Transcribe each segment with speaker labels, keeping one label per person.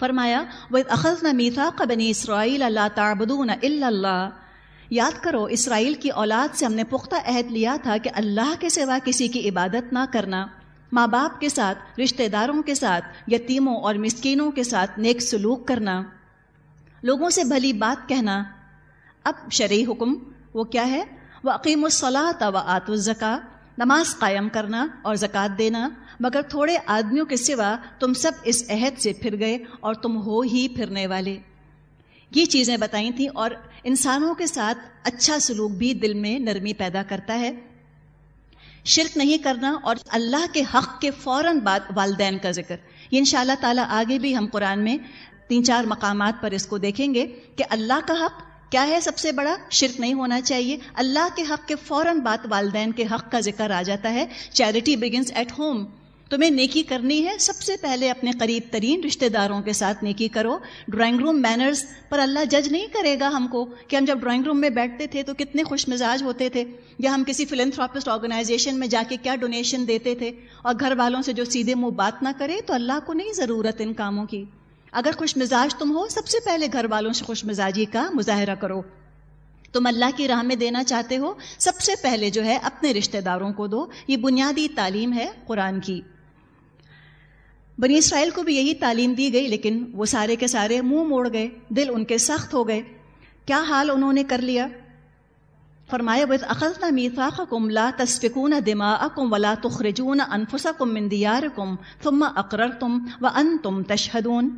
Speaker 1: فرمایا وہ اخذ نہ بنی اسرائیل اللہ تعبدون اللہ یاد کرو، اسرائیل کی اولاد سے ہم نے پختہ عہد لیا تھا کہ اللہ کے سوا کسی کی عبادت نہ کرنا۔ ماں باپ کے ساتھ، رشتہ داروں کے ساتھ، یتیموں اور مسکینوں کے ساتھ نیک سلوک کرنا۔ لوگوں سے بھلی بات کہنا۔ اب شرعی حکم وہ کیا ہے؟ وہ عقیم الصلاح و آت الزکا نماز قائم کرنا اور زکوٰۃ دینا۔ مگر تھوڑے آدمیوں کے سوا تم سب اس عہد سے پھر گئے اور تم ہو ہی پھرنے والے۔ یہ چیزیں بتائی تھیں اور انسانوں کے ساتھ اچھا سلوک بھی دل میں نرمی پیدا کرتا ہے۔ شرک نہیں کرنا اور اللہ کے حق کے فوراً بعد والدین کا ذکر۔ یہ ان شاء اللہ تعالیٰ آگے بھی ہم قرآن میں تین چار مقامات پر اس کو دیکھیں گے کہ اللہ کا حق کیا ہے سب سے بڑا؟ شرک نہیں ہونا چاہیے۔ اللہ کے حق کے فوراً بات والدین کے حق کا ذکر آ جاتا ہے۔ Charity begins at home. تمہیں نیکی کرنی ہے، سب سے پہلے اپنے قریب ترین رشتہ داروں کے ساتھ نیکی کرو۔ ڈرائنگ روم مینرز پر اللہ جج نہیں کرے گا ہم کو کہ ہم جب ڈرائنگ روم میں بیٹھتے تھے تو کتنے خوش مزاج ہوتے تھے، یا ہم کسی فلنتھراپسٹ آرگنائزیشن میں جا کے کیا ڈونیشن دیتے تھے۔ اور گھر والوں سے جو سیدھے منہ بات نہ کرے تو اللہ کو نہیں ضرورت ان کاموں کی۔ اگر خوش مزاج تم ہو، سب سے پہلے گھر والوں سے خوش مزاجی کا مظاہرہ کرو۔ تم اللہ کی راہ میں دینا چاہتے ہو، سب سے پہلے جو ہے اپنے رشتہ داروں کو دو۔ یہ بنیادی تعلیم ہے قرآن کی۔ بنی اسرائیل کو بھی یہی تعلیم دی گئی، لیکن وہ سارے کے سارے منہ موڑ گئے، دل ان کے سخت ہو گئے۔ کیا حال انہوں نے کر لیا؟ فرمایا بت اخذنا میثاقکم لا تسفکون دماءکم ولا تخرجون انفسکم من دیارکم ثم اقررتم وانتم تشہدون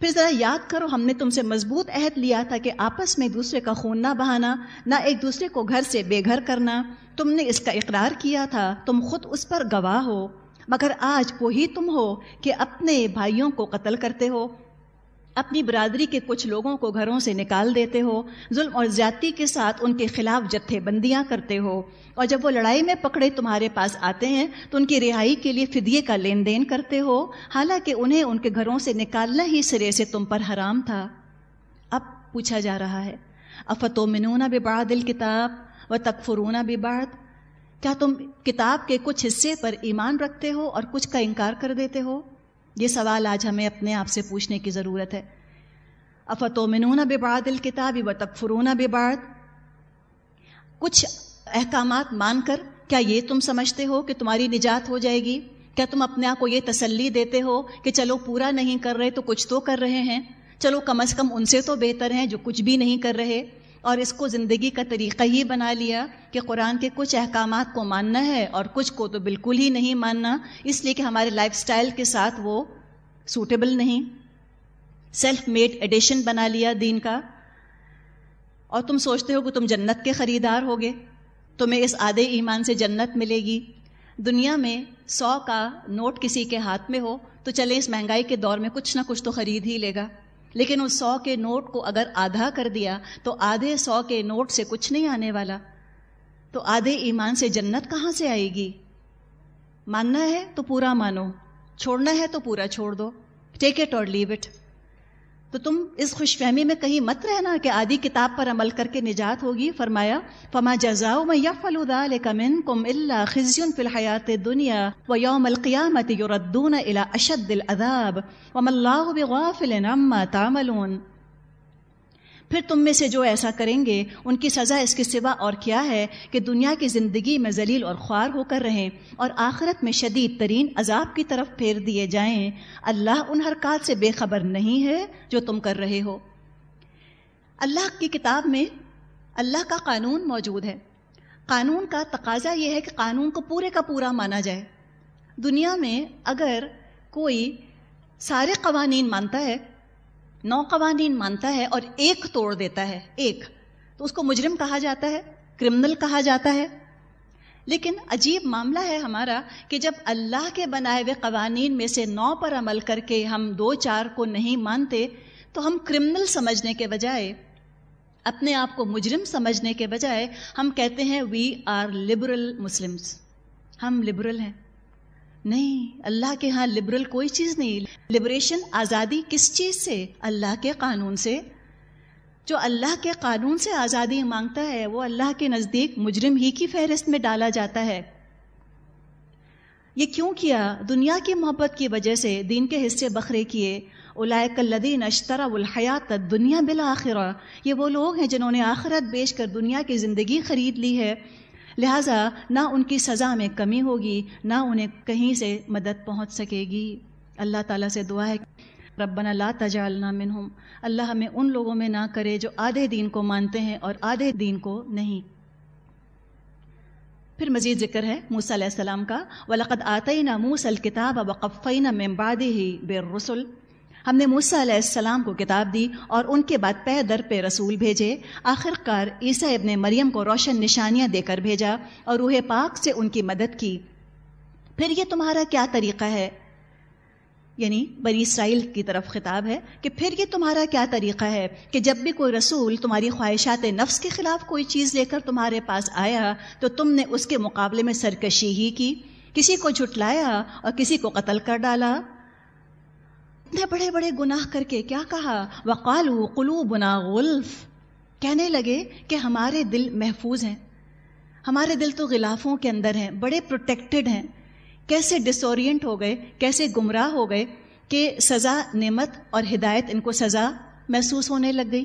Speaker 1: پھر ذرا یاد کرو، ہم نے تم سے مضبوط عہد لیا تھا کہ آپس میں ایک دوسرے کا خون نہ بہانا، نہ ایک دوسرے کو گھر سے بے گھر کرنا۔ تم نے اس کا اقرار کیا تھا، تم خود اس پر گواہ ہو۔ مگر آج وہی تم ہو کہ اپنے بھائیوں کو قتل کرتے ہو، اپنی برادری کے کچھ لوگوں کو گھروں سے نکال دیتے ہو، ظلم اور زیادتی کے ساتھ ان کے خلاف جتھے بندیاں کرتے ہو۔ اور جب وہ لڑائی میں پکڑے تمہارے پاس آتے ہیں، تو ان کی رہائی کے لیے فدیے کا لین دین کرتے ہو۔ حالانکہ انہیں ان کے گھروں سے نکالنا ہی سرے سے تم پر حرام تھا۔ اب پوچھا جا رہا ہے افتو منونا بباد الکتاب و تکفرونا بباد کیا تم کتاب کے کچھ حصے پر ایمان رکھتے ہو اور کچھ کا انکار کر دیتے ہو؟ یہ سوال آج ہمیں اپنے آپ سے پوچھنے کی ضرورت ہے۔ افتو منون بباد الکتاب و تکفرون بباد کچھ احکامات مان کر کیا یہ تم سمجھتے ہو کہ تمہاری نجات ہو جائے گی؟ کیا تم اپنے آپ کو یہ تسلی دیتے ہو کہ چلو پورا نہیں کر رہے تو کچھ تو کر رہے ہیں؟ چلو کم از کم ان سے تو بہتر ہیں جو کچھ بھی نہیں کر رہے۔ اور اس کو زندگی کا طریقہ ہی بنا لیا کہ قرآن کے کچھ احکامات کو ماننا ہے اور کچھ کو تو بالکل ہی نہیں ماننا، اس لیے کہ ہمارے لائف سٹائل کے ساتھ وہ سوٹیبل نہیں۔ سیلف میڈ ایڈیشن بنا لیا دین کا۔ اور تم سوچتے ہو کہ تم جنت کے خریدار ہوگے، تمہیں اس آدھے ایمان سے جنت ملے گی۔ دنیا میں سو کا نوٹ کسی کے ہاتھ میں ہو تو چلے اس مہنگائی کے دور میں کچھ نہ کچھ تو خرید ہی لے گا۔ لیکن اس سو کے نوٹ کو اگر آدھا کر دیا تو آدھے سو کے نوٹ سے کچھ نہیں آنے والا۔ تو آدھے ایمان سے جنت کہاں سے آئے گی؟ ماننا ہے تو پورا مانو، چھوڑنا ہے تو پورا چھوڑ دو۔ ٹیک اٹ اور لیو اٹ تو تم اس خوش فہمی میں کہیں مت رہنا کہ آدھی کتاب پر عمل کر کے نجات ہوگی۔ فرمایا، فما جزاؤ میں یا فلودا لمن کم اللہ خزیون فی الحیات دنیا و یوم القیامت یوردون الا اشد العذاب وم اللہ بغافل عما تعملون پھر تم میں سے جو ایسا کریں گے، ان کی سزا اس کے سوا اور کیا ہے کہ دنیا کی زندگی میں ذلیل اور خوار ہو کر رہیں اور آخرت میں شدید ترین عذاب کی طرف پھیر دیے جائیں۔ اللہ ان حرکات سے بے خبر نہیں ہے جو تم کر رہے ہو۔ اللہ کی کتاب میں اللہ کا قانون موجود ہے۔ قانون کا تقاضا یہ ہے کہ قانون کو پورے کا پورا مانا جائے۔ دنیا میں اگر کوئی سارے قوانین مانتا ہے نو قوانین مانتا ہے اور ایک توڑ دیتا ہے، ایک۔ تو اس کو مجرم کہا جاتا ہے کرمنل کہا جاتا ہے۔ لیکن عجیب معاملہ ہے ہمارا کہ جب اللہ کے بنائے ہوئے قوانین میں سے نو پر عمل کر کے ہم دو چار کو نہیں مانتے، تو ہم کرمنل سمجھنے کے بجائے، اپنے آپ کو مجرم سمجھنے کے بجائے ہم کہتے ہیں وی آر لبرل مسلمس ہم لبرل ہیں۔ نہیں، اللہ کے ہاں لبرل کوئی چیز نہیں۔ لبریشن آزادی کس چیز سے؟ اللہ کے قانون سے۔ جو اللہ کے قانون سے آزادی مانگتا ہے، وہ اللہ کے نزدیک مجرم ہی کی فہرست میں ڈالا جاتا ہے۔ یہ کیوں کیا؟ دنیا کی محبت کی وجہ سے دین کے حصے بکھرے کیے۔ الدین اشترا الحیات دنیا بالآخرہ۔ یہ وہ لوگ ہیں جنہوں نے آخرت بیچ کر دنیا کی زندگی خرید لی ہے۔ لہٰذا نہ ان کی سزا میں کمی ہوگی، نہ انہیں کہیں سے مدد پہنچ سکے گی۔ اللہ تعالیٰ سے دعا ہے ربنا لا تجعلنا منہم اللہ ہمیں ان لوگوں میں نہ کرے جو آدھے دین کو مانتے ہیں اور آدھے دین کو نہیں۔ پھر مزید ذکر ہے موسیٰ علیہ السلام کا۔ وَلَقَدْ آتَيْنَا مُوسَى الْكِتَابَ وَقَفَّيْنَا مِن بَعْدِهِ بِالرُّسُلِ۔ ہم نے موسیٰ علیہ السلام کو کتاب دی اور ان کے بعد پہ در پہ رسول بھیجے۔ آخر کار عیسیٰ ابن مریم کو روشن نشانیاں دے کر بھیجا اور روح پاک سے ان کی مدد کی۔ پھر یہ تمہارا کیا طریقہ ہے؟ یعنی بنی اسرائیل کی طرف خطاب ہے کہ پھر یہ تمہارا کیا طریقہ ہے کہ جب بھی کوئی رسول تمہاری خواہشات نفس کے خلاف کوئی چیز لے کر تمہارے پاس آیا تو تم نے اس کے مقابلے میں سرکشی ہی کی۔ کسی کو جھٹلایا اور کسی کو قتل کر ڈالا۔ اتنے بڑے بڑے گناہ کر کے کیا کہا؟ وقالو قلو بنا غلف۔ کہنے لگے کہ ہمارے دل محفوظ ہیں۔ ہمارے دل تو غلافوں کے اندر ہیں، بڑے پروٹیکٹڈ ہیں۔ کیسے ڈسورینٹ ہو گئے، کیسے گمراہ ہو گئے کہ سزا، نعمت اور ہدایت ان کو سزا محسوس ہونے لگ گئی۔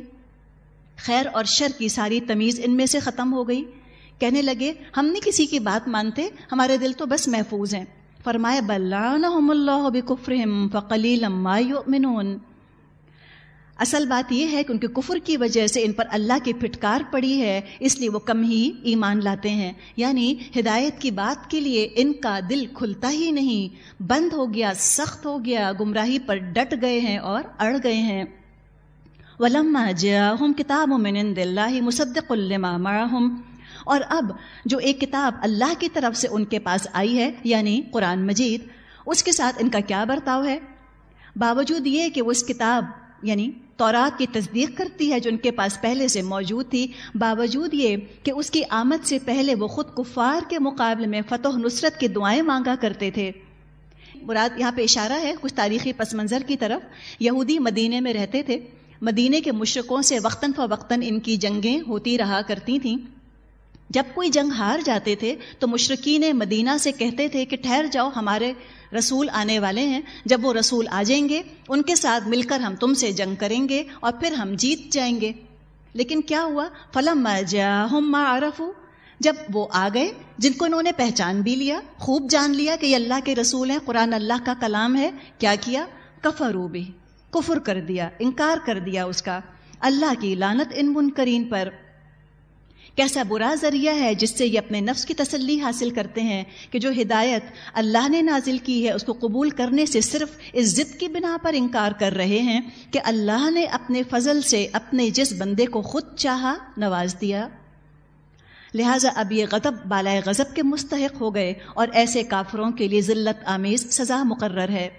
Speaker 1: خیر اور شر کی ساری تمیز ان میں سے ختم ہو گئی۔ کہنے لگے، ہم نہیں کسی کی بات مانتے، ہمارے دل تو بس محفوظ ہیں۔ فرمائے بلانہم اللہ بکفرہم فقلیلا ما یؤمنون. اصل بات یہ ہے کہ ان کے کفر کی وجہ سے ان پر اللہ کی پھٹکار پڑی ہے، اس لیے وہ کم ہی ایمان لاتے ہیں۔ یعنی ہدایت کی بات کے لیے ان کا دل کھلتا ہی نہیں، بند ہو گیا، سخت ہو گیا، گمراہی پر ڈٹ گئے ہیں اور اڑ گئے ہیں۔ ولما جاءهم کتاب من عند الله مصدق لما معهم اور اب جو ایک کتاب اللہ کی طرف سے ان کے پاس آئی ہے یعنی قرآن مجید، اس کے ساتھ ان کا کیا برتاؤ ہے؟ باوجود یہ کہ وہ اس کتاب یعنی تورات کی تصدیق کرتی ہے جو ان کے پاس پہلے سے موجود تھی، باوجود یہ کہ اس کی آمد سے پہلے وہ خود کفار کے مقابلے میں فتح نصرت کی دعائیں مانگا کرتے تھے۔ مراد یہاں پہ اشارہ ہے، کچھ تاریخی پس منظر کی طرف۔ یہودی مدینے میں رہتے تھے۔ مدینے کے مشرقوں سے وقتاً فوقتاً ان کی جنگیں ہوتی رہا کرتی تھیں۔ جب کوئی جنگ ہار جاتے تھے تو مشرقین مدینہ سے کہتے تھے کہ ٹھہر جاؤ، ہمارے رسول آنے والے ہیں۔ جب وہ رسول آ جائیں گے، ان کے ساتھ مل کر ہم تم سے جنگ کریں گے اور پھر ہم جیت جائیں گے۔ لیکن کیا ہوا؟ فلم جاہم ما عرف جب وہ آ گئے، جن کو انہوں نے پہچان بھی لیا، خوب جان لیا کہ یہ اللہ کے رسول ہیں، قرآن اللہ کا کلام ہے، کیا کیا؟ کفرو بھی کفر کر دیا، انکار کر دیا اس کا۔ اللہ کی لانت ان منکرین پر۔ کیسا برا ذریعہ ہے جس سے یہ اپنے نفس کی تسلی حاصل کرتے ہیں کہ جو ہدایت اللہ نے نازل کی ہے، اس کو قبول کرنے سے صرف اس ضد کی بنا پر انکار کر رہے ہیں کہ اللہ نے اپنے فضل سے اپنے جس بندے کو خود چاہا نواز دیا۔ لہٰذا اب یہ غضب بالائے غضب کے مستحق ہو گئے اور ایسے کافروں کے لیے ذلت آمیز سزا مقرر ہے۔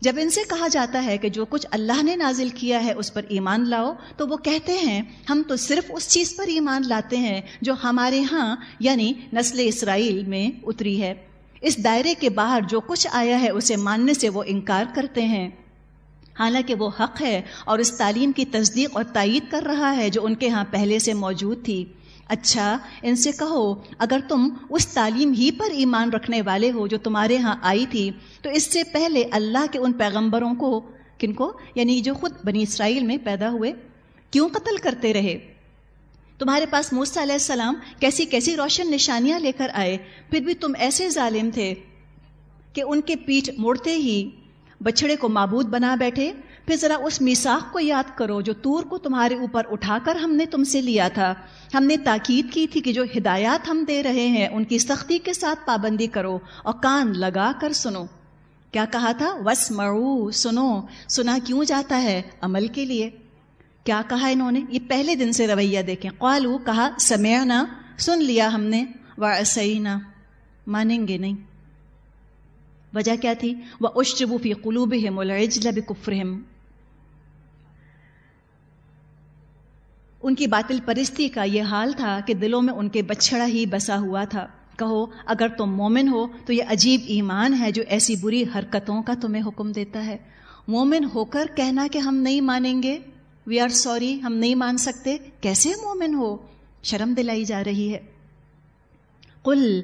Speaker 1: جب ان سے کہا جاتا ہے کہ جو کچھ اللہ نے نازل کیا ہے اس پر ایمان لاؤ، تو وہ کہتے ہیں، ہم تو صرف اس چیز پر ایمان لاتے ہیں جو ہمارے ہاں یعنی نسل اسرائیل میں اتری ہے۔ اس دائرے کے باہر جو کچھ آیا ہے، اسے ماننے سے وہ انکار کرتے ہیں۔ حالانکہ وہ حق ہے اور اس تعلیم کی تصدیق اور تائید کر رہا ہے جو ان کے ہاں پہلے سے موجود تھی۔ اچھا ان سے کہو، اگر تم اس تعلیم ہی پر ایمان رکھنے والے ہو جو تمہارے ہاں آئی تھی، تو اس سے پہلے اللہ کے ان پیغمبروں کو، کن کو؟ یعنی جو خود بنی اسرائیل میں پیدا ہوئے، کیوں قتل کرتے رہے؟ تمہارے پاس موسیٰ علیہ السلام کیسی کیسی روشن نشانیاں لے کر آئے، پھر بھی تم ایسے ظالم تھے کہ ان کے پیٹھ موڑتے ہی بچڑے کو معبود بنا بیٹھے پھر ذرا اس میساخ کو یاد کرو جو تور کو تمہارے اوپر اٹھا کر ہم نے تم سے لیا تھا۔ ہم نے تاکید کی تھی کہ جو ہدایات ہم دے رہے ہیں، ان کی سختی کے ساتھ پابندی کرو اور کان لگا کر سنو۔ کیا کہا تھا؟ وس مرو سنو۔ سنا کیوں جاتا ہے؟ عمل کے لیے۔ کیا کہا انہوں نے؟ یہ پہلے دن سے رویہ دیکھیں۔ قالو، کہا سمیعنا سن لیا ہم نے۔ وسعینہ مانیں گے نہیں۔ وجہ کیا تھی؟ وہ اشربو فی قلوبہم العجل بکفرہم ان کی باطل پرستی کا یہ حال تھا کہ دلوں میں ان کے بچھڑا ہی بسا ہوا تھا۔ کہو، اگر تم مومن ہو تو یہ عجیب ایمان ہے جو ایسی بری حرکتوں کا تمہیں حکم دیتا ہے۔ مومن ہو کر کہنا کہ ہم نہیں مانیں گے۔ وی آر سوری ہم نہیں مان سکتے۔ کیسے مومن ہو؟ شرم دلائی جا رہی ہے۔ قل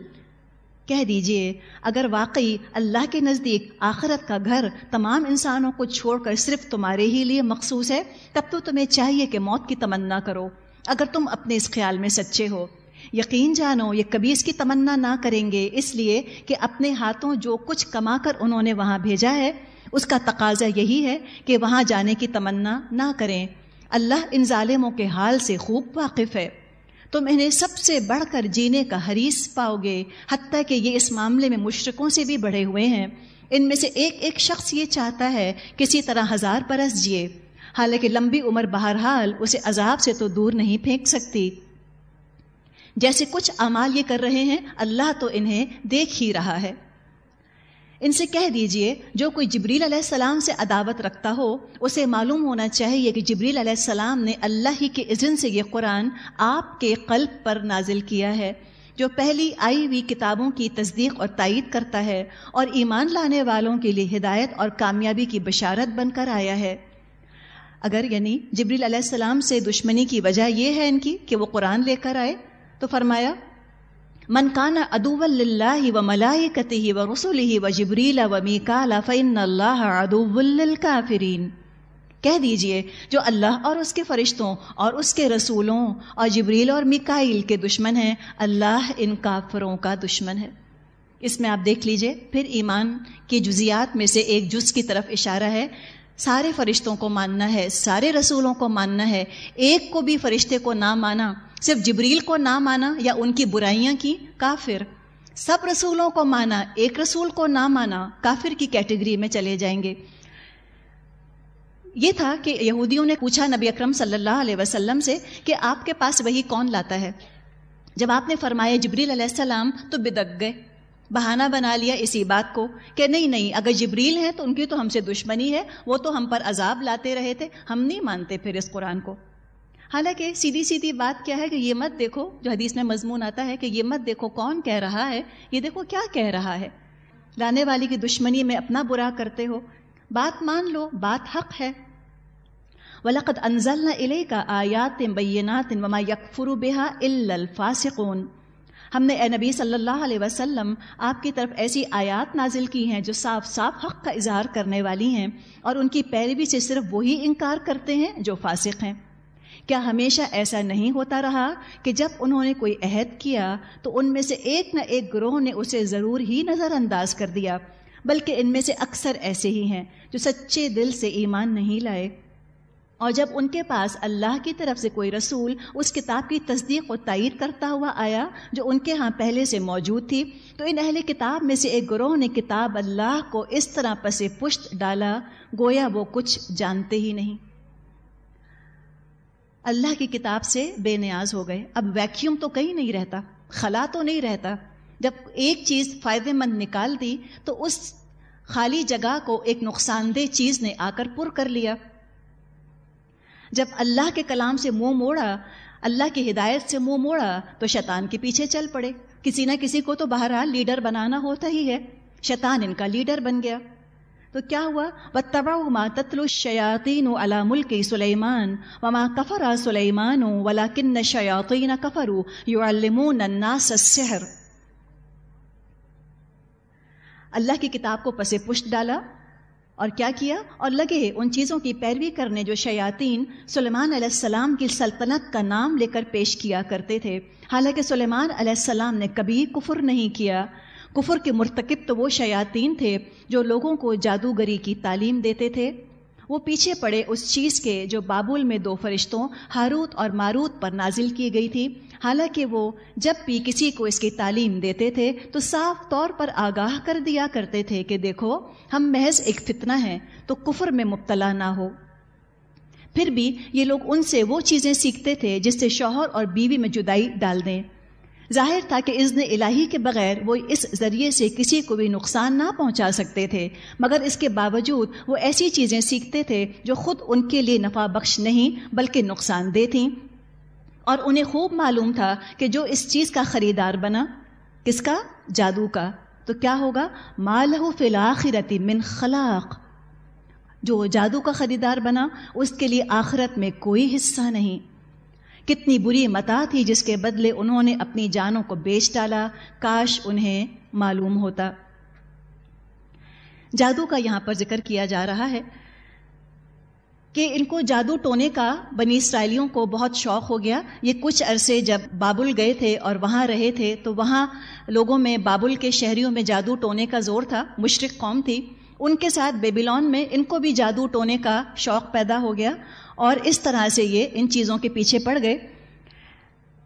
Speaker 1: کہہ دیجیے، اگر واقعی اللہ کے نزدیک آخرت کا گھر تمام انسانوں کو چھوڑ کر صرف تمہارے ہی لیے مخصوص ہے، تب تو تمہیں چاہیے کہ موت کی تمنا کرو۔ اگر تم اپنے اس خیال میں سچے ہو، یقین جانو یہ کبھی اس کی تمنا نہ کریں گے، اس لیے کہ اپنے ہاتھوں جو کچھ کما کر انہوں نے وہاں بھیجا ہے، اس کا تقاضا یہی ہے کہ وہاں جانے کی تمنا نہ کریں۔ اللہ ان ظالموں کے حال سے خوب واقف ہے۔ تم انہیں سب سے بڑھ کر جینے کا حریث پاؤ گے، حتیٰ کہ یہ اس معاملے میں مشرقوں سے بھی بڑھے ہوئے ہیں۔ ان میں سے ایک ایک شخص یہ چاہتا ہے، کسی طرح ہزار برس جیے۔ حالانکہ لمبی عمر بہرحال اسے عذاب سے تو دور نہیں پھینک سکتی۔ جیسے کچھ اعمال یہ کر رہے ہیں، اللہ تو انہیں دیکھ ہی رہا ہے۔ ان سے کہہ دیجیے، جو کوئی جبریل علیہ السلام سے عداوت رکھتا ہو، اسے معلوم ہونا چاہیے کہ جبریل علیہ السلام نے اللہ ہی کے اذن سے یہ قرآن آپ کے قلب پر نازل کیا ہے، جو پہلی آئی ہوئی کتابوں کی تصدیق اور تائید کرتا ہے اور ایمان لانے والوں کے لیے ہدایت اور کامیابی کی بشارت بن کر آیا ہے۔ اگر یعنی جبریل علیہ السلام سے دشمنی کی وجہ یہ ہے ان کی کہ وہ قرآن لے کر آئے، تو فرمایا من کانا ادو اللہ و ملائی کتی و رسول ہی و جبریل و میکالا فن اللہ ادو الکافرین کہہ دیجیے، جو اللہ اور اس کے فرشتوں اور اس کے رسولوں اور جبریل اور میکائل کے دشمن ہیں، اللہ ان کافروں کا دشمن ہے۔ اس میں آپ دیکھ لیجیے، پھر ایمان کی جزیات میں سے ایک جز کی طرف اشارہ ہے۔ سارے فرشتوں کو ماننا ہے، سارے رسولوں کو ماننا ہے، ایک کو بھی فرشتے کو نہ مانا۔ صرف جبریل کو نہ مانا یا ان کی برائیاں کی، کافر۔ سب رسولوں کو مانا، ایک رسول کو نہ مانا، کافر کی کیٹیگری میں چلے جائیں گے۔ یہ تھا کہ یہودیوں نے پوچھا نبی اکرم صلی اللہ علیہ وسلم سے کہ آپ کے پاس وہی کون لاتا ہے؟ جب آپ نے فرمایا جبریل علیہ السلام تو بدک گئے۔ بہانہ بنا لیا اسی بات کو کہ نہیں نہیں، اگر جبریل ہے تو ان کی تو ہم سے دشمنی ہے، وہ تو ہم پر عذاب لاتے رہے تھے، ہم نہیں مانتے پھر اس قرآن کو۔ حالانکہ سیدھی سیدھی بات کیا ہے کہ یہ مت دیکھو، جو حدیث میں مضمون آتا ہے کہ یہ مت دیکھو کون کہہ رہا ہے، یہ دیکھو کیا کہہ رہا ہے۔ لانے والی کی دشمنی میں اپنا برا کرتے ہو، بات مان لو، بات حق ہے۔ ولاقت انزل نہ کا آیات بینات وما یکفر بحا الفاسقون۔ ہم نے اے نبی صلی اللہ علیہ وسلم آپ کی طرف ایسی آیات نازل کی ہیں جو صاف صاف حق کا اظہار کرنے والی ہیں اور ان کی پیروی سے صرف وہی انکار کرتے ہیں جو فاسق ہیں۔ کیا ہمیشہ ایسا نہیں ہوتا رہا کہ جب انہوں نے کوئی عہد کیا تو ان میں سے ایک نہ ایک گروہ نے اسے ضرور ہی نظر انداز کر دیا، بلکہ ان میں سے اکثر ایسے ہی ہیں جو سچے دل سے ایمان نہیں لائے۔ اور جب ان کے پاس اللہ کی طرف سے کوئی رسول اس کتاب کی تصدیق و تائید کرتا ہوا آیا جو ان کے ہاں پہلے سے موجود تھی، تو ان اہل کتاب میں سے ایک گروہ نے کتاب اللہ کو اس طرح پسے پشت ڈالا، گویا وہ کچھ جانتے ہی نہیں۔ اللہ کی کتاب سے بے نیاز ہو گئے۔ اب ویکیوم تو کہیں نہیں رہتا، خلا تو نہیں رہتا۔ جب ایک چیز فائدے مند نکال دی، تو اس خالی جگہ کو ایک نقصان دہ چیز نے آ کر پر کر لیا۔ جب اللہ کے کلام سے منہ موڑا، اللہ کی ہدایت سے منہ موڑا، تو شیطان کے پیچھے چل پڑے۔ کسی نہ کسی کو تو بہرحال لیڈر بنانا ہوتا ہی ہے۔ شیطان ان کا لیڈر بن گیا۔ تو کیا ہوا؟ بتبا ما تتلو شیاطین علا ملک سلیمان وما کفر سلیمان ولا کن شیاطین کفرو یعلمون الناس السحر۔ اللہ کی کتاب کو پسے پشت ڈالا اور کیا کیا؟ اور لگے ان چیزوں کی پیروی کرنے جو شیاطین سلیمان علیہ السلام کی سلطنت کا نام لے کر پیش کیا کرتے تھے۔ حالانکہ سلیمان علیہ السلام نے کبھی کفر نہیں کیا۔ کفر کے مرتکب تو وہ شیاطین تھے جو لوگوں کو جادوگری کی تعلیم دیتے تھے۔ وہ پیچھے پڑے اس چیز کے جو بابل میں دو فرشتوں، ہاروت اور ماروت پر نازل کی گئی تھی۔ حالانکہ وہ جب بھی کسی کو اس کی تعلیم دیتے تھے تو صاف طور پر آگاہ کر دیا کرتے تھے کہ دیکھو، ہم محض ایک فتنہ ہیں، تو کفر میں مبتلا نہ ہو۔ پھر بھی یہ لوگ ان سے وہ چیزیں سیکھتے تھے جس سے شوہر اور بیوی میں جدائی ڈال دیں۔ ظاہر تھا کہ اذن الہی کے بغیر وہ اس ذریعے سے کسی کو بھی نقصان نہ پہنچا سکتے تھے، مگر اس کے باوجود وہ ایسی چیزیں سیکھتے تھے جو خود ان کے لیے نفع بخش نہیں بلکہ نقصان دہ تھیں۔ اور انہیں خوب معلوم تھا کہ جو اس چیز کا خریدار بنا، کس کا؟ جادو کا۔ تو کیا ہوگا؟ مالہ فی من خلاق۔ جو جادو کا خریدار بنا، اس کے لیے آخرت میں کوئی حصہ نہیں۔ کتنی بری متا تھی جس کے بدلے انہوں نے اپنی جانوں کو بیچ ڈالا، کاش انہیں معلوم ہوتا۔ جادو کا یہاں پر ذکر کیا جا رہا ہے کہ ان کو جادو ٹونے کا بنی اسرائیلیوں کو بہت شوق ہو گیا۔ یہ کچھ عرصے جب بابل گئے تھے اور وہاں رہے تھے، تو وہاں لوگوں میں بابل کے شہریوں میں جادو ٹونے کا زور تھا، مشرق قوم تھی۔ ان کے ساتھ بیبیلون میں ان کو بھی جادو ٹونے کا شوق پیدا ہو گیا۔ اور اس طرح سے یہ ان چیزوں کے پیچھے پڑ گئے۔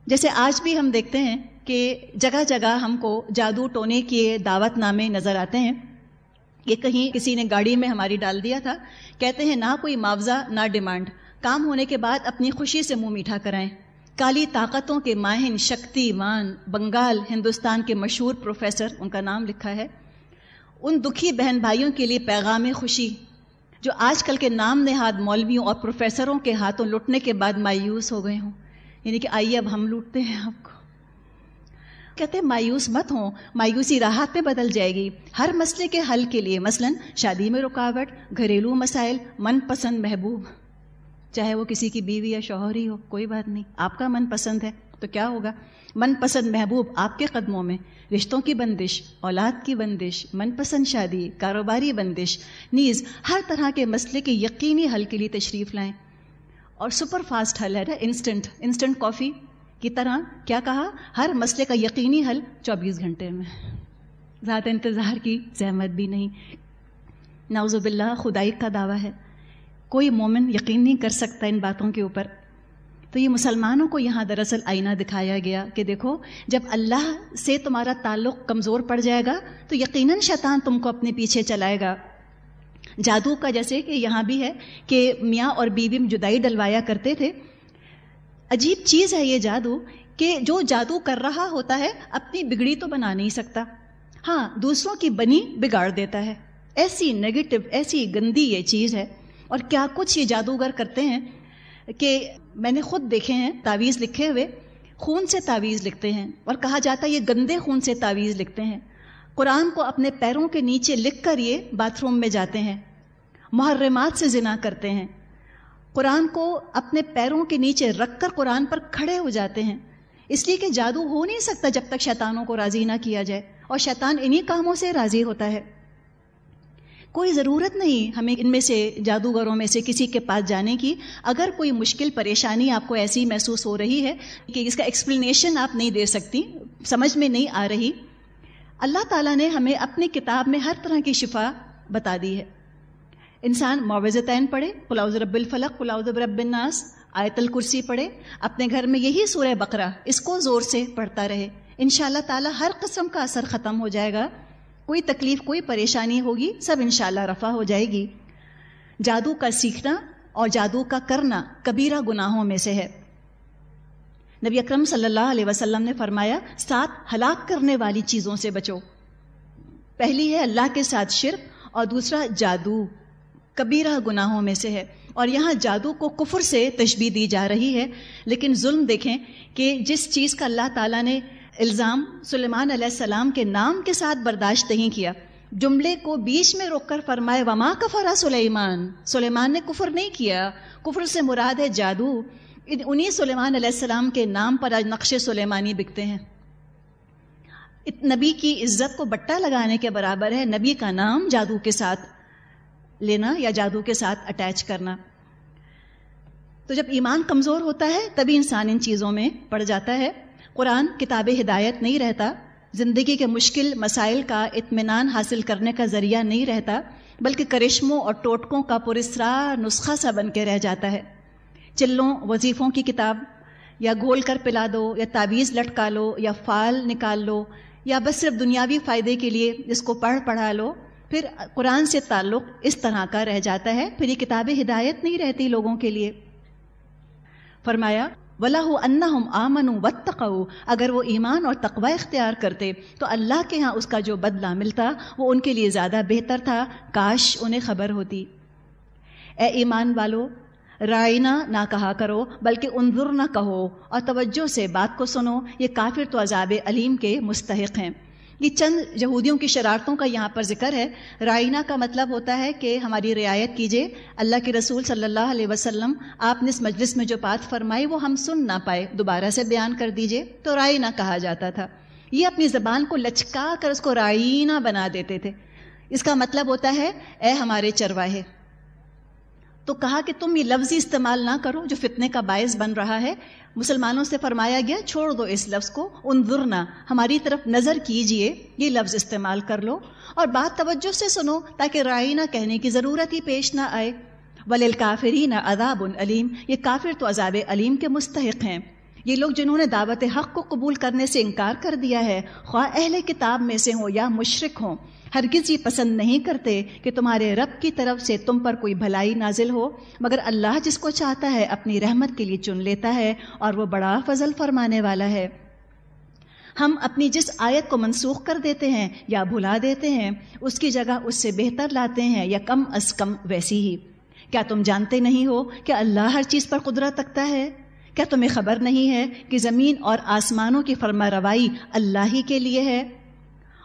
Speaker 1: جیسے آج بھی ہم دیکھتے ہیں کہ جگہ جگہ ہم کو جادو ٹونے کے دعوت نامے نظر آتے ہیں یہ کہیں کسی نے گاڑی میں ہماری ڈال دیا تھا، کہتے ہیں نہ کوئی معاوضہ، نہ ڈیمانڈ۔ کام ہونے کے بعد اپنی خوشی سے منہ میٹھا کرائیں۔ کالی طاقتوں کے ماہن شکتی مان، بنگال، ہندوستان کے مشہور پروفیسر، ان کا نام لکھا ہے۔ ان دکھی بہن بھائیوں کے لیے پیغام خوشی۔ جو آج کل کے نام نہاد مولویوں اور پروفیسروں کے ہاتھوں لٹنے کے بعد مایوس ہو گئے ہوں۔ یعنی کہ آئیے اب ہم لوٹتے ہیں آپ کو۔ کہتے مایوس مت ہوں، مایوسی راحت پہ بدل جائے گی۔ ہر مسئلے کے حل کے لیے، مثلا شادی میں رکاوٹ، گھریلو مسائل، من پسند محبوب، چاہے وہ کسی کی بیوی یا شوہر ہی ہو، کوئی بات نہیں۔ آپ کا من پسند ہے۔ تو کیا ہوگا؟ من پسند محبوب آپ کے قدموں میں، رشتوں کی بندش، اولاد کی بندش من پسند شادی، کاروباری بندش، نیز ہر طرح کے مسئلے کے یقینی حل کے لیے تشریف لائیں۔ اور سپر فاسٹ حل ہے نا، انسٹنٹ انسٹنٹ کافی کی طرح۔ کیا کہا؟ ہر مسئلے کا یقینی حل چوبیس گھنٹے میں۔ زیادہ انتظار کی زحمت بھی نہیں۔ ناوز باللہ، خدائی کا دعویٰ ہے۔ کوئی مومن یقین نہیں کر سکتا ان باتوں کے اوپر۔ تو یہ مسلمانوں کو یہاں دراصل آئینہ دکھایا گیا کہ دیکھو، جب اللہ سے تمہارا تعلق کمزور پڑ جائے گا، تو یقیناً شیطان تم کو اپنے پیچھے چلائے گا۔ جادو کا جیسے کہ یہاں بھی ہے کہ میاں اور بیوی میں جدائی ڈلوایا کرتے تھے۔ عجیب چیز ہے یہ جادو کہ جو جادو کر رہا ہوتا ہے، اپنی بگڑی تو بنا نہیں سکتا۔ ہاں دوسروں کی بنی بگاڑ دیتا ہے۔ ایسی نگیٹو، ایسی گندی یہ چیز ہے۔ اور کیا کچھ یہ جادوگر کرتے ہیں کہ میں نے خود دیکھے ہیں تعویذ لکھے ہوئے، خون سے تعویذ لکھتے ہیں، اور کہا جاتا ہے یہ گندے خون سے تعویذ لکھتے ہیں۔ قرآن کو اپنے پیروں کے نیچے لکھ کر یہ باتھ روم میں جاتے ہیں، محرمات سے زنا کرتے ہیں۔ قرآن کو اپنے پیروں کے نیچے رکھ کر قرآن پر کھڑے ہو جاتے ہیں۔ اس لیے کہ جادو ہو نہیں سکتا جب تک شیطانوں کو راضی نہ کیا جائے، اور شیطان انہی کاموں سے راضی ہوتا ہے۔ کوئی ضرورت نہیں ہمیں ان میں سے جادوگروں میں سے کسی کے پاس جانے کی۔ اگر کوئی مشکل پریشانی آپ کو ایسی محسوس ہو رہی ہے کہ اس کا ایکسپلینیشن آپ نہیں دے سکتی، سمجھ میں نہیں آ رہی، اللہ تعالیٰ نے ہمیں اپنی کتاب میں ہر طرح کی شفا بتا دی ہے۔ انسان معوضتین پڑھے قلاؤز رب الفلق قلاؤز رب الناس، آیت الکرسی پڑھے، اپنے گھر میں یہی سورہ بقرہ اس کو زور سے پڑھتا رہے۔ ان شاء اللہ تعالیٰ ہر قسم کا اثر ختم ہو جائے گا۔ کوئی تکلیف، کوئی پریشانی ہوگی، سب ان شاء اللہ رفع ہو جائے گی۔ جادو کا سیکھنا اور جادو کا کرنا کبیرہ گناہوں میں سے ہے۔ نبی اکرم صلی اللہ علیہ وسلم نے فرمایا سات ہلاک کرنے والی چیزوں سے بچو۔ پہلی ہے اللہ کے ساتھ شرک اور دوسرا جادو۔ کبیرہ گناہوں میں سے ہے۔ اور یہاں جادو کو کفر سے تشبیح دی جا رہی ہے، لیکن ظلم دیکھیں کہ جس چیز کا اللہ تعالیٰ نے الزام سلیمان علیہ السلام کے نام کے ساتھ برداشت نہیں کیا۔ جملے کو بیچ میں روک کر فرمائے، وما کفرا سلیمان؟ سلیمان نے کفر نہیں کیا۔ کفر سے مراد ہے جادو۔ انہیں سلیمان علیہ السلام کے نام پر آج نقش سلیمانی بکتے ہیں۔ نبی کی عزت کو بٹا لگانے کے برابر ہے نبی کا نام جادو کے ساتھ لینا یا جادو کے ساتھ اٹیچ کرنا۔ تو جب ایمان کمزور ہوتا ہے، تبھی انسان ان چیزوں میں پڑ جاتا ہے۔ قرآن کتاب ہدایت نہیں رہتا، زندگی کے مشکل مسائل کا اطمینان حاصل کرنے کا ذریعہ نہیں رہتا، بلکہ کرشموں اور ٹوٹکوں کا پرسرار نسخہ سا بن کے رہ جاتا ہے۔ چلوں، وظیفوں کی کتاب، یا گول کر پلا دو، یا تعویذ لٹکا لو، یا فال نکال لو، یا بس صرف دنیاوی فائدے کے لیے اس کو پڑھ پڑھا لو، پھر قرآن سے تعلق اس طرح کا رہ جاتا ہے، پھر یہ کتاب ہدایت نہیں رہتی لوگوں کے لیے۔ فرمایا ولا آمن و اگر وہ ایمان اور تقوی اختیار کرتے تو اللہ کے ہاں اس کا جو بدلہ ملتا وہ ان کے لیے زیادہ بہتر تھا۔ کاش انہیں خبر ہوتی۔ اے ایمان والو، رائنا نہ کہا کرو بلکہ انظر نہ کہو اور توجہ سے بات کو سنو۔ یہ کافر تو عذاب علیم کے مستحق ہیں۔ یہ چند یہودیوں کی شرارتوں کا یہاں پر ذکر ہے۔ رائنا کا مطلب ہوتا ہے کہ ہماری رعایت کیجیے اللہ کے رسول صلی اللہ علیہ وسلم، آپ نے اس مجلس میں جو بات فرمائی وہ ہم سن نہ پائے، دوبارہ سے بیان کر دیجیے تو رائنا کہا جاتا تھا۔ یہ اپنی زبان کو لچکا کر اس کو رائنا بنا دیتے تھے۔ اس کا مطلب ہوتا ہے، اے ہمارے چرواہے تو کہا کہ تم یہ لفظی استعمال نہ کرو جو فتنے کا باعث بن رہا ہے۔ مسلمانوں سے فرمایا گیا، چھوڑ دو اس لفظ کو انظرنا ہماری طرف نظر کیجیے، یہ لفظ استعمال کر لو۔ اور بات توجہ سے سنو تاکہ رائے نہ کہنے کی ضرورت ہی پیش نہ آئے۔ ولیل کافری نہ عذاب علیم یہ کافر تو عذاب علیم کے مستحق ہیں۔ یہ لوگ جنہوں نے دعوت حق کو قبول کرنے سے انکار کر دیا ہے، خواہ اہل کتاب میں سے ہوں یا مشرق ہوں، ہرگز یہ پسند نہیں کرتے کہ تمہارے رب کی طرف سے تم پر کوئی بھلائی نازل ہو، مگر اللہ جس کو چاہتا ہے اپنی رحمت کے لیے چن لیتا ہے اور وہ بڑا فضل فرمانے والا ہے۔ ہم اپنی جس آیت کو منسوخ کر دیتے ہیں یا بھلا دیتے ہیں، اس کی جگہ اس سے بہتر لاتے ہیں یا کم از کم ویسی ہی۔ کیا تم جانتے نہیں ہو کہ اللہ ہر چیز پر قدرت رکھتا ہے؟ کیا تمہیں خبر نہیں ہے کہ زمین اور آسمانوں کی فرما روائی اللہ ہی کے لیے ہے؟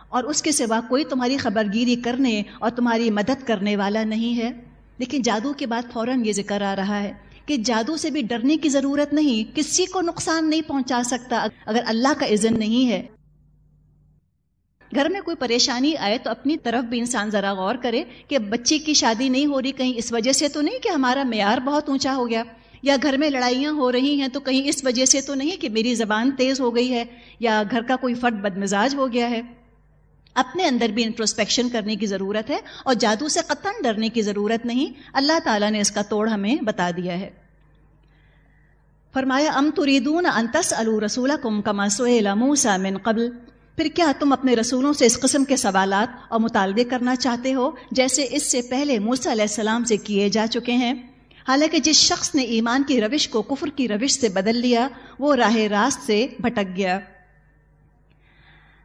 Speaker 1: اور اس کے سوا کوئی تمہاری خبر گیری کرنے اور تمہاری مدد کرنے والا نہیں ہے؟ لیکن جادو کے بعد فوراً یہ ذکر آ رہا ہے کہ جادو سے بھی ڈرنے کی ضرورت نہیں، کسی کو نقصان نہیں پہنچا سکتا اگر اللہ کا عزن نہیں ہے۔ گھر میں کوئی پریشانی آئے تو اپنی طرف بھی انسان ذرا غور کرے کہ بچی کی شادی نہیں ہو رہی کہیں، اس وجہ سے تو نہیں کہ ہمارا معیار بہت اونچا ہو گیا؟ یا گھر میں لڑائیاں ہو رہی ہیں تو کہیں اس وجہ سے تو نہیں کہ میری زبان تیز ہو گئی ہے یا گھر کا کوئی فرد بدمزاج ہو گیا ہے؟ اپنے اندر بھی انٹروسپیکشن کرنے کی ضرورت ہے اور جادو سے قطن ڈرنے کی ضرورت نہیں، اللہ تعالیٰ نے اس کا توڑ ہمیں بتا دیا ہے۔ فرمایا، ام تریدون انتس الو کم کما موسا من قبل؟ پھر کیا تم اپنے رسولوں سے اس قسم کے سوالات اور مطالبے کرنا چاہتے ہو جیسے اس سے پہلے موسا علیہ السلام سے کیے جا چکے ہیں؟ حالانکہ جس شخص نے ایمان کی روش کو کفر کی روش سے بدل لیا، وہ راہ راست سے بھٹک گیا۔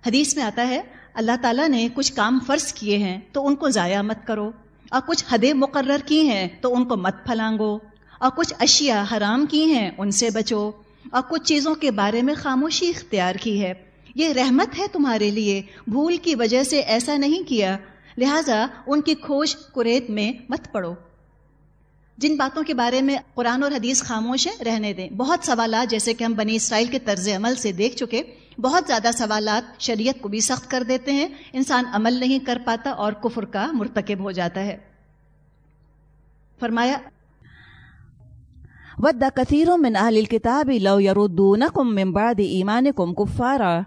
Speaker 1: حدیث میں آتا ہے، اللہ تعالیٰ نے کچھ کام فرض کیے ہیں، تو ان کو ضائع مت کرو۔ اور کچھ حدیں مقرر کی ہیں، تو ان کو مت پھلانگو۔ اور کچھ اشیاء حرام کی ہیں، ان سے بچو۔ اور کچھ چیزوں کے بارے میں خاموشی اختیار کی ہے۔ یہ رحمت ہے تمہارے لیے، بھول کی وجہ سے ایسا نہیں کیا۔ لہذا ان کی کھوج کریت میں مت پڑو۔ جن باتوں کے بارے میں قرآن اور حدیث خاموش ہے رہنے دیں۔ بہت سوالات، جیسے کہ ہم بنی اسرائیل کے طرز عمل سے دیکھ چکے، بہت زیادہ سوالات شریعت کو بھی سخت کر دیتے ہیں۔ انسان عمل نہیں کر پاتا اور کفر کا مرتکب ہو جاتا ہے۔ فرمایا،
Speaker 2: ود کثیر من اہل الكتاب لو يردونكم من بعد ایمانكم كفارا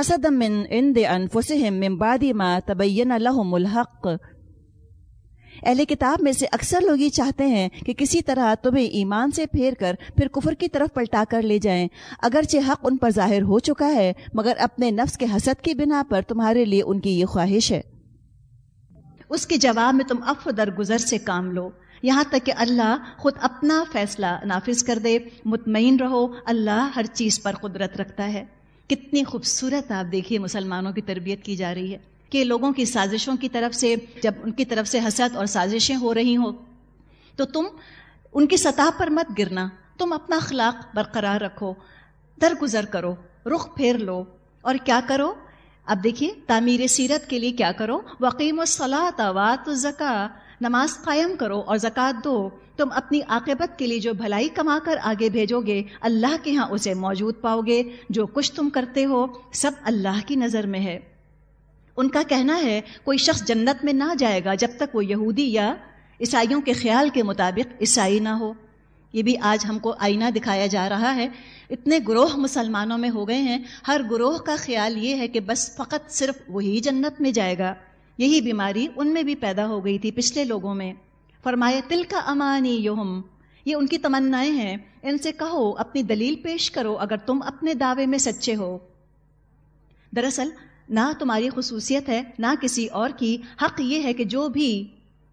Speaker 2: حسدا من عند انفسهم من بعد ما تبين لهم الحق اہل کتاب میں سے اکثر لوگ یہ چاہتے ہیں کہ کسی طرح تمہیں ایمان سے پھیر کر پھر کفر کی طرف پلٹا کر لے جائیں۔ اگرچہ حق ان پر ظاہر ہو چکا ہے، مگر اپنے نفس کے حسد کی بنا پر تمہارے لیے ان کی یہ خواہش ہے۔
Speaker 1: اس کے جواب میں تم اف درگزر سے کام لو۔ یہاں تک کہ اللہ خود اپنا فیصلہ نافذ کر دے۔ مطمئن رہو، اللہ ہر چیز پر قدرت رکھتا ہے۔ کتنی خوبصورت آپ دیکھیے مسلمانوں کی تربیت کی جا رہی ہے۔ کہ لوگوں کی سازشوں کی طرف سے، جب ان کی طرف سے حسد اور سازشیں ہو رہی ہوں، تو تم ان کی سطح پر مت گرنا۔ تم اپنا اخلاق برقرار رکھو، درگزر کرو، رخ پھیر لو۔ اور کیا کرو؟ اب دیکھیے، تعمیر سیرت کے لیے کیا کرو؟ وقیم و صلاح وات زکا نماز قائم کرو اور زکوٰۃ دو۔ تم اپنی عاقبت کے لیے جو بھلائی کما کر آگے بھیجو گے، اللہ کے ہاں اسے موجود پاؤ گے۔ جو کچھ تم کرتے ہو، سب اللہ کی نظر میں ہے۔ ان کا کہنا ہے، کوئی شخص جنت میں نہ جائے گا جب تک وہ یہودی یا عیسائیوں کے خیال کے مطابق عیسائی نہ ہو۔ یہ بھی آج ہم کو آئینہ دکھایا جا رہا ہے۔ اتنے گروہ مسلمانوں میں ہو گئے ہیں۔ ہر گروہ کا خیال یہ ہے کہ بس فقط صرف وہی جنت میں جائے گا۔ یہی بیماری ان میں بھی پیدا ہو گئی تھی پچھلے لوگوں میں۔ فرمایا تل کا امانی یوہم یہ ان کی تمنائیں ہیں۔ ان سے کہو، اپنی دلیل پیش کرو اگر تم اپنے دعوے میں سچے ہو۔ دراصل نہ تمہاری خصوصیت ہے، نہ کسی اور کی۔ حق یہ ہے کہ جو بھی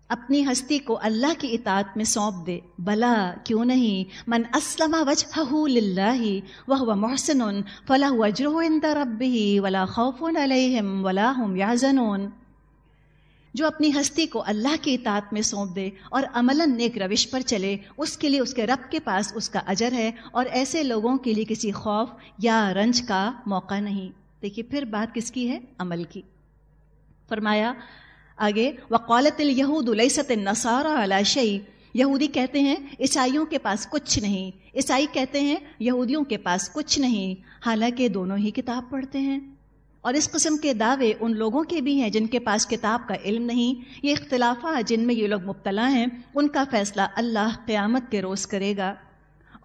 Speaker 1: اپنی ہستی کو اللہ کی اطاعت میں سونپ دے۔ بلا، کیوں نہیں؟ من اسلم وجهه لله وهو محسن فله اجره عند ربه ولا خوف عليهم ولا هم يحزنون جو اپنی ہستی کو اللہ کی اطاعت میں سونپ دے اور عملاً نیک روش پر چلے، اس کے لیے اس کے رب کے پاس اس کا اجر ہے۔ اور ایسے لوگوں کے لیے کسی خوف یا رنج کا موقع نہیں۔ دیکھیے، پھر بات کس کی ہے؟ عمل کی۔ فرمایا، آگے، وقالت الہود الست نصارہ علی شعی یہودی کہتے ہیں، عیسائیوں کے پاس کچھ نہیں۔ عیسائی کہتے ہیں، یہودیوں کے پاس کچھ نہیں۔ حالانکہ دونوں ہی کتاب پڑھتے ہیں۔ اور اس قسم کے دعوے ان لوگوں کے بھی ہیں جن کے پاس کتاب کا علم نہیں۔ یہ اختلافات جن میں یہ لوگ مبتلا ہیں، ان کا فیصلہ اللہ قیامت کے روز کرے گا۔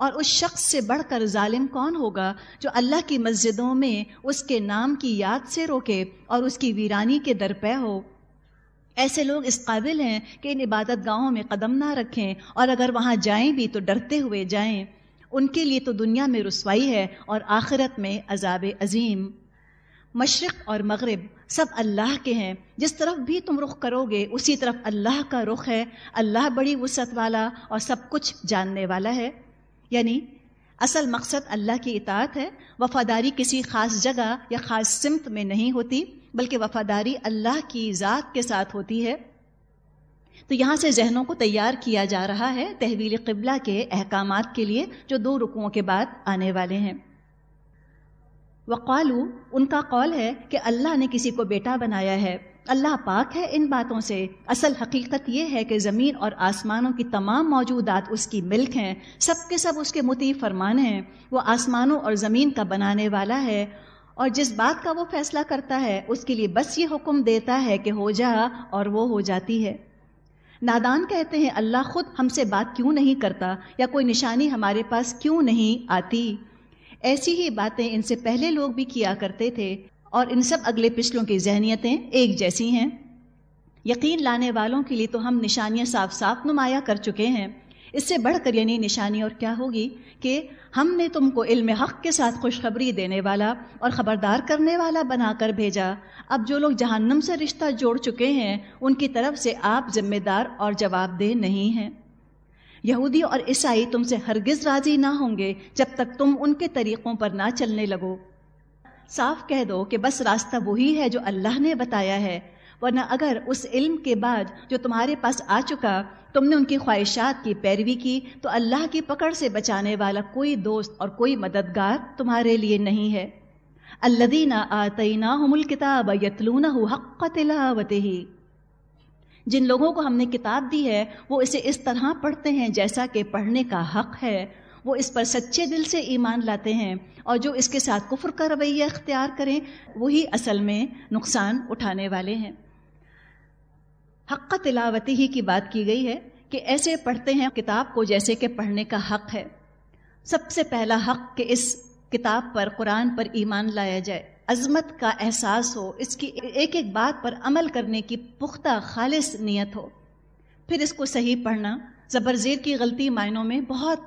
Speaker 1: اور اس شخص سے بڑھ کر ظالم کون ہوگا جو اللہ کی مسجدوں میں اس کے نام کی یاد سے روکے اور اس کی ویرانی کے درپے ہو؟ ایسے لوگ اس قابل ہیں کہ ان عبادت گاہوں میں قدم نہ رکھیں اور اگر وہاں جائیں بھی تو ڈرتے ہوئے جائیں۔ ان کے لیے تو دنیا میں رسوائی ہے اور آخرت میں عذاب عظیم۔ مشرق اور مغرب سب اللہ کے ہیں۔ جس طرف بھی تم رخ کرو گے اسی طرف اللہ کا رخ ہے۔ اللہ بڑی وسعت والا اور سب کچھ جاننے والا ہے۔ یعنی اصل مقصد اللہ کی اطاعت ہے، وفاداری کسی خاص جگہ یا خاص سمت میں نہیں ہوتی، بلکہ وفاداری اللہ کی ذات کے ساتھ ہوتی ہے۔ تو یہاں سے ذہنوں کو تیار کیا جا رہا ہے تحویل قبلہ کے احکامات کے لیے، جو دو رکوؤں کے بعد آنے والے ہیں۔ وقالو، ان کا قول ہے کہ اللہ نے کسی کو بیٹا بنایا ہے۔ اللہ پاک ہے ان باتوں سے۔ اصل حقیقت یہ ہے کہ زمین اور آسمانوں کی تمام موجودات اس کی ملک ہیں، سب کے سب اس کے متی فرمان ہیں۔ وہ آسمانوں اور زمین کا بنانے والا ہے۔ اور جس بات کا وہ فیصلہ کرتا ہے، اس کے لیے بس یہ حکم دیتا ہے کہ ہو جا اور وہ ہو جاتی ہے۔ نادان کہتے ہیں، اللہ خود ہم سے بات کیوں نہیں کرتا؟ یا کوئی نشانی ہمارے پاس کیوں نہیں آتی؟ ایسی ہی باتیں ان سے پہلے لوگ بھی کیا کرتے تھے۔ اور ان سب اگلے پچھلوں کی ذہنیتیں ایک جیسی ہیں۔ یقین لانے والوں کے لیے تو ہم نشانیاں صاف صاف نمایاں کر چکے ہیں۔ اس سے بڑھ کر یعنی نشانی اور کیا ہوگی کہ ہم نے تم کو علم حق کے ساتھ خوشخبری دینے والا اور خبردار کرنے والا بنا کر بھیجا۔ اب جو لوگ جہنم سے رشتہ جوڑ چکے ہیں، ان کی طرف سے آپ ذمہ دار اور جواب دہ نہیں ہیں۔ یہودی اور عیسائی تم سے ہرگز راضی نہ ہوں گے جب تک تم ان کے طریقوں پر نہ چلنے لگو۔ صاف کہہ دو کہ بس راستہ وہی ہے جو اللہ نے بتایا ہے، ورنہ اگر اس علم کے بعد جو تمہارے پاس آ چکا، تم نے ان کی خواہشات کی پیروی کی، تو اللہ کی پکڑ سے بچانے والا کوئی دوست اور کوئی مددگار تمہارے لیے نہیں ہے۔ اللہ آتینہ الکتاب یتلون حق تلاوت ہی جن لوگوں کو ہم نے کتاب دی ہے، وہ اسے اس طرح پڑھتے ہیں جیسا کہ پڑھنے کا حق ہے۔ وہ اس پر سچے دل سے ایمان لاتے ہیں اور جو اس کے ساتھ کفر کا رویہ اختیار کریں، وہی اصل میں نقصان اٹھانے والے ہیں۔ حق تلاوتی ہی کی بات کی گئی ہے کہ ایسے پڑھتے ہیں کتاب کو جیسے کہ پڑھنے کا حق ہے۔ سب سے پہلا حق کہ اس کتاب پر قرآن پر ایمان لایا جائے۔ عظمت کا احساس ہو، اس کی ایک ایک بات پر عمل کرنے کی پختہ خالص نیت ہو۔ پھر اس کو صحیح پڑھنا، زبر زیر کی غلطی معنوں میں بہت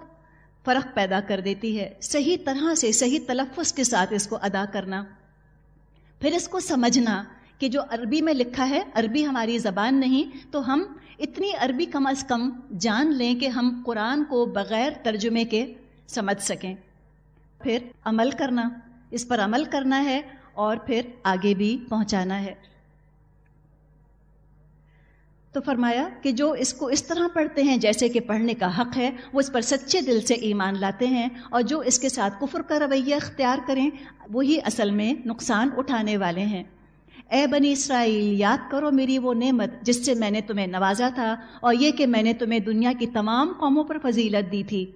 Speaker 1: فرق پیدا کر دیتی ہے۔ صحیح طرح سے صحیح تلفظ کے ساتھ اس کو ادا کرنا۔ پھر اس کو سمجھنا کہ جو عربی میں لکھا ہے، عربی ہماری زبان نہیں، تو ہم اتنی عربی کم از کم جان لیں کہ ہم قرآن کو بغیر ترجمے کے سمجھ سکیں۔ پھر عمل کرنا، اس پر عمل کرنا ہے اور پھر آگے بھی پہنچانا ہے۔ تو فرمایا کہ جو اس کو اس طرح پڑھتے ہیں جیسے کہ پڑھنے کا حق ہے، وہ اس پر سچے دل سے ایمان لاتے ہیں اور جو اس کے ساتھ کفر کا رویہ اختیار کریں، وہی اصل میں نقصان اٹھانے والے ہیں۔ اے بنی اسرائیل، یاد کرو میری وہ نعمت جس سے میں نے تمہیں نوازا تھا اور یہ کہ میں نے تمہیں دنیا کی تمام قوموں پر فضیلت دی تھی۔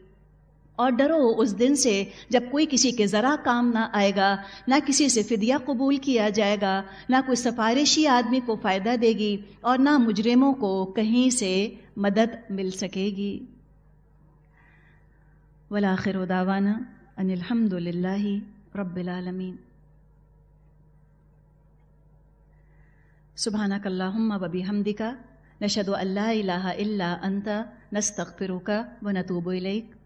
Speaker 1: اور ڈرو اس دن سے جب کوئی کسی کے ذرا کام نہ آئے گا، نہ کسی سے فدیہ قبول کیا جائے گا، نہ کوئی سفارشی آدمی کو فائدہ دے گی اور نہ مجرموں کو کہیں سے مدد مل سکے گی۔ ولاخر داوانا ان الحمد للہ رب العالمین سبحانک اللہم و بحمدک نشد اللہ الہ الا انت، نستغفرک و نتوب الیک۔